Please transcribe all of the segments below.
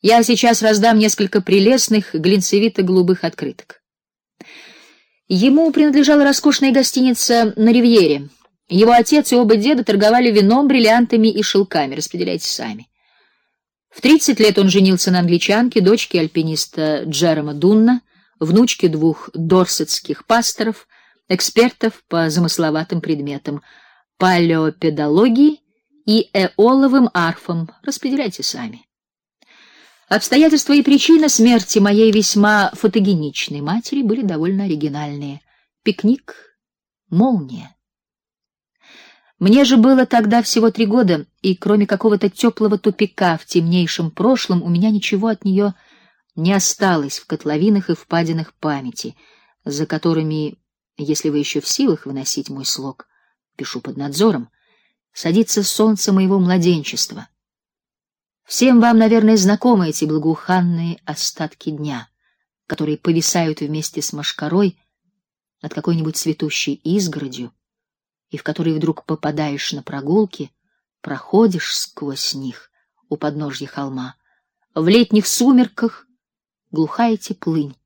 Я сейчас раздам несколько прелестных глинцевито-голубых открыток. Ему принадлежала роскошная гостиница на Ривьере. Его отец и оба деда торговали вином, бриллиантами и шелками, распределяйте сами. В 30 лет он женился на англичанке, дочке альпиниста Джерома Дунна, внучке двух дорсетских пасторов, экспертов по замысловатым предметам палеопедологии и эоловым арфам. Распределяйте сами. Обстоятельства и причина смерти моей весьма фотогеничной матери были довольно оригинальные. Пикник, молния. Мне же было тогда всего три года, и кроме какого-то теплого тупика в темнейшем прошлом у меня ничего от нее не осталось в котловинах и впадинах памяти, за которыми, если вы еще в силах выносить мой слог, пишу под надзором, садится солнце моего младенчества Всем вам, наверное, знакомы эти благоуханные остатки дня, которые повисают вместе с мошкарой над какой-нибудь цветущей изгородью, и в которые вдруг попадаешь на прогулки, проходишь сквозь них у подножья холма. В летних сумерках глухая теплынь,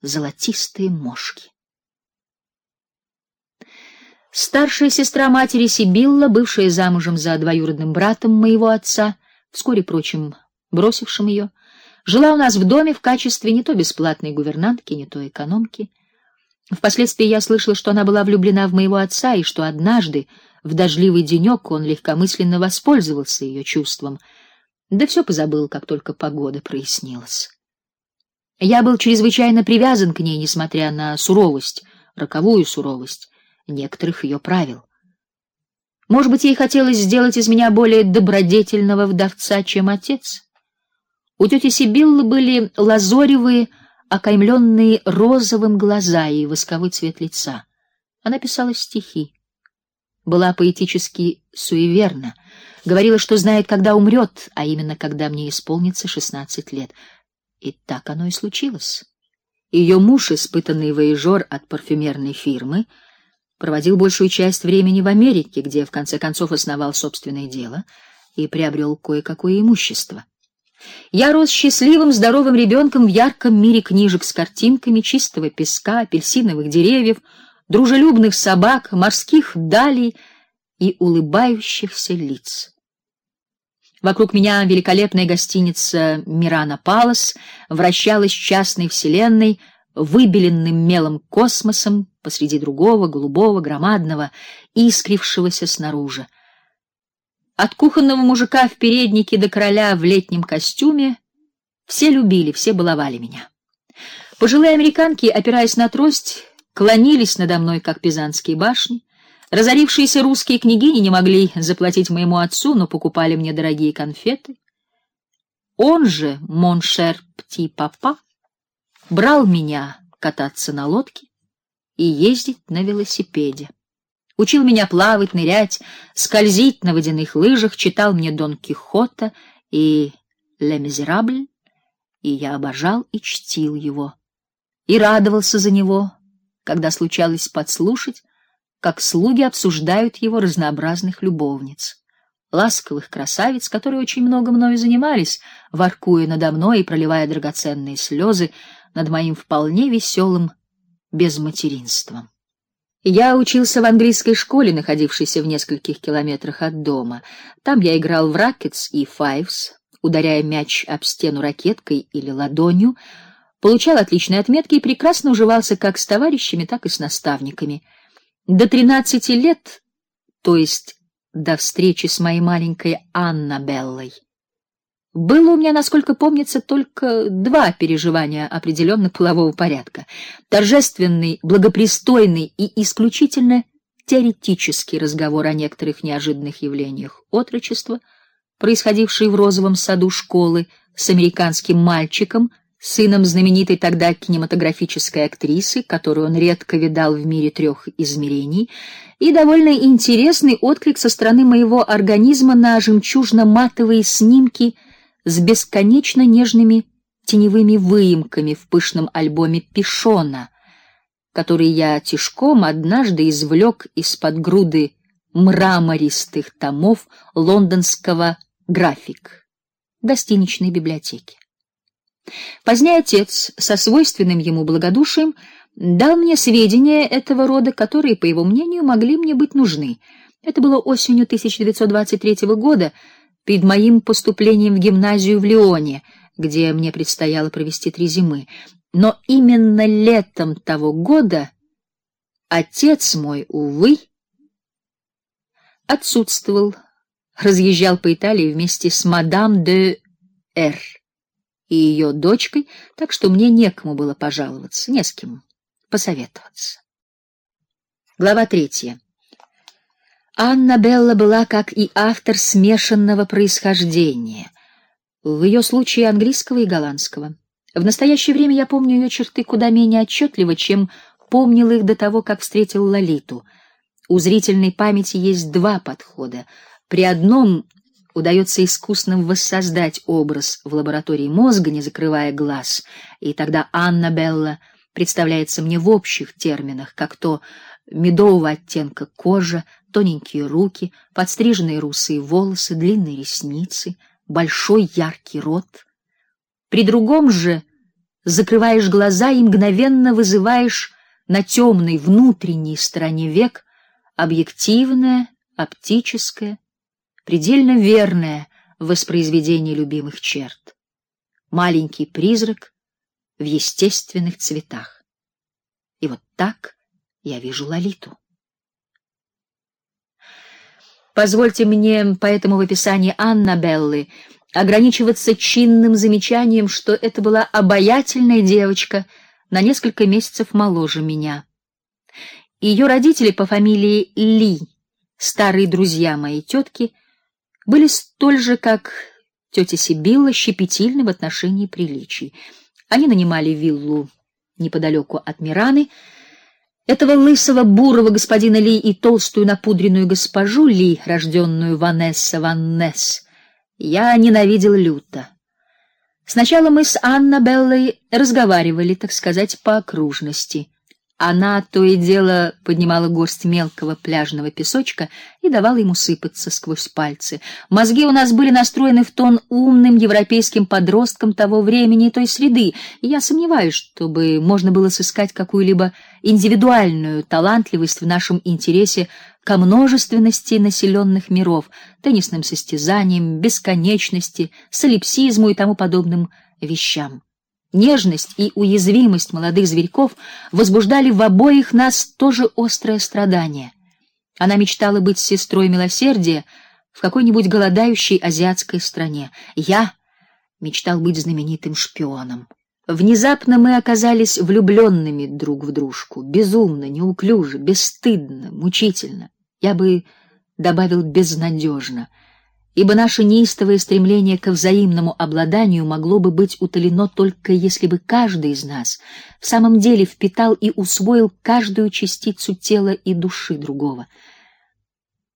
золотистые мошки. Старшая сестра матери Сибилла, бывшая замужем за двоюродным братом моего отца, вскоре, прочим, бросившим ее, жила у нас в доме в качестве не то бесплатной гувернантки, не то экономки. Впоследствии я слышала, что она была влюблена в моего отца и что однажды в дождливый денек он легкомысленно воспользовался ее чувством. Да все позабыл, как только погода прояснилась. Я был чрезвычайно привязан к ней, несмотря на суровость, роковую суровость некоторых ее правил. Может быть, ей хотелось сделать из меня более добродетельного вдовца, чем отец. У тети Сибиллы были лазоревые, окаймленные розовым глаза и восковой цвет лица. Она писала стихи. Была поэтически суеверна, говорила, что знает, когда умрет, а именно когда мне исполнится шестнадцать лет. И так оно и случилось. Ее муж, испытанный воежор от парфюмерной фирмы, проводил большую часть времени в Америке, где в конце концов основал собственное дело и приобрел кое-какое имущество. Я рос счастливым, здоровым ребенком в ярком мире книжек с картинками чистого песка, апельсиновых деревьев, дружелюбных собак, морских далей и улыбающихся лиц. Вокруг меня великолепная гостиница Мирана Палас вращалась частной вселенной, выбеленным мелом космосом посреди другого, голубого, громадного, искрившегося снаружи. От кухонного мужика в переднике до короля в летнем костюме все любили, все баловали меня. Пожилые американки, опираясь на трость, клонились надо мной, как пизанские башни. Разорившиеся русские княгини не могли заплатить моему отцу, но покупали мне дорогие конфеты. Он же, моншер Пти-папа, брал меня кататься на лодке и ездить на велосипеде. Учил меня плавать, нырять, скользить на водяных лыжах, читал мне Дон Кихота и Ле Мизерабль, и я обожал и чтил его, и радовался за него, когда случалось подслушать, как слуги обсуждают его разнообразных любовниц ласковых красавиц, которые очень много мною занимались, воркуя надо мной и проливая драгоценные слезы над моим вполне веселым безматеринством. Я учился в английской школе, находившейся в нескольких километрах от дома. Там я играл в ракетс и файвс, ударяя мяч об стену ракеткой или ладонью, получал отличные отметки и прекрасно уживался как с товарищами, так и с наставниками. До тринадцати лет, то есть до встречи с моей маленькой Аннабеллой. Было у меня, насколько помнится, только два переживания определенно полового порядка: торжественный, благопристойный и исключительно теоретический разговор о некоторых неожиданных явлениях отрочества, происходившие в розовом саду школы с американским мальчиком, сыном знаменитой тогда кинематографической актрисы, которую он редко видал в мире трех измерений, и довольно интересный отклик со стороны моего организма на жемчужно-матовые снимки с бесконечно нежными теневыми выемками в пышном альбоме Пишона, который я тишком однажды извлек из-под груды мрамористых томов лондонского график. гостиничной библиотеке. Позднее отец со свойственным ему благодушием дал мне сведения этого рода, которые, по его мнению, могли мне быть нужны. Это было осенью 1923 года, перед моим поступлением в гимназию в Лионе, где мне предстояло провести три зимы. Но именно летом того года отец мой, увы, отсутствовал, разъезжал по Италии вместе с мадам де Р и ее дочкой, так что мне некому было пожаловаться, не с кем посоветоваться. Глава третья. Анна Белла была, как и автор, смешанного происхождения. В ее случае английского и голландского. В настоящее время я помню ее черты куда менее отчетливо, чем помнил их до того, как встретил Лолиту. У зрительной памяти есть два подхода. При одном удается искусно воссоздать образ в лаборатории мозга, не закрывая глаз, и тогда Анна Белла представляется мне в общих терминах, как то медового оттенка кожа, тоненькие руки, подстриженные русые волосы, длинные ресницы, большой яркий рот. При другом же закрываешь глаза и мгновенно вызываешь на темной внутренней стороне век объективное, оптическое, предельно верное воспроизведение любимых черт. Маленький призрак в естественных цветах. И вот так я вижу Лолиту. Позвольте мне поэтому в описании Аннабеллы ограничиваться чинным замечанием, что это была обаятельная девочка на несколько месяцев моложе меня. Ее родители по фамилии Ли, старые друзья моей тетки, были столь же, как тетя Сибилла, щепетильны в отношении приличий. Они нанимали виллу неподалеку от Мираны. Этого лысого бурого господина Ли и толстую напудренную госпожу Ли, рожденную Ванесса Ваннес, я ненавидел люто. Сначала мы с Аннабеллой разговаривали, так сказать, по окружности. Она то и дело поднимала горсть мелкого пляжного песочка и давала ему сыпаться сквозь пальцы. Мозги у нас были настроены в тон умным европейским подросткам того времени и той среды, и я сомневаюсь, чтобы можно было сыскать какую-либо индивидуальную талантливость в нашем интересе ко множественности населенных миров, теннисным состязаниям, бесконечности, солипсизму и тому подобным вещам. Нежность и уязвимость молодых зверьков возбуждали в обоих нас тоже острое страдание. Она мечтала быть сестрой милосердия в какой-нибудь голодающей азиатской стране. Я мечтал быть знаменитым шпионом. Внезапно мы оказались влюбленными друг в дружку, безумно, неуклюже, бесстыдно, мучительно. Я бы добавил безнадежно — ибо наше неистовое стремление к взаимному обладанию могло бы быть утолено только если бы каждый из нас в самом деле впитал и усвоил каждую частицу тела и души другого —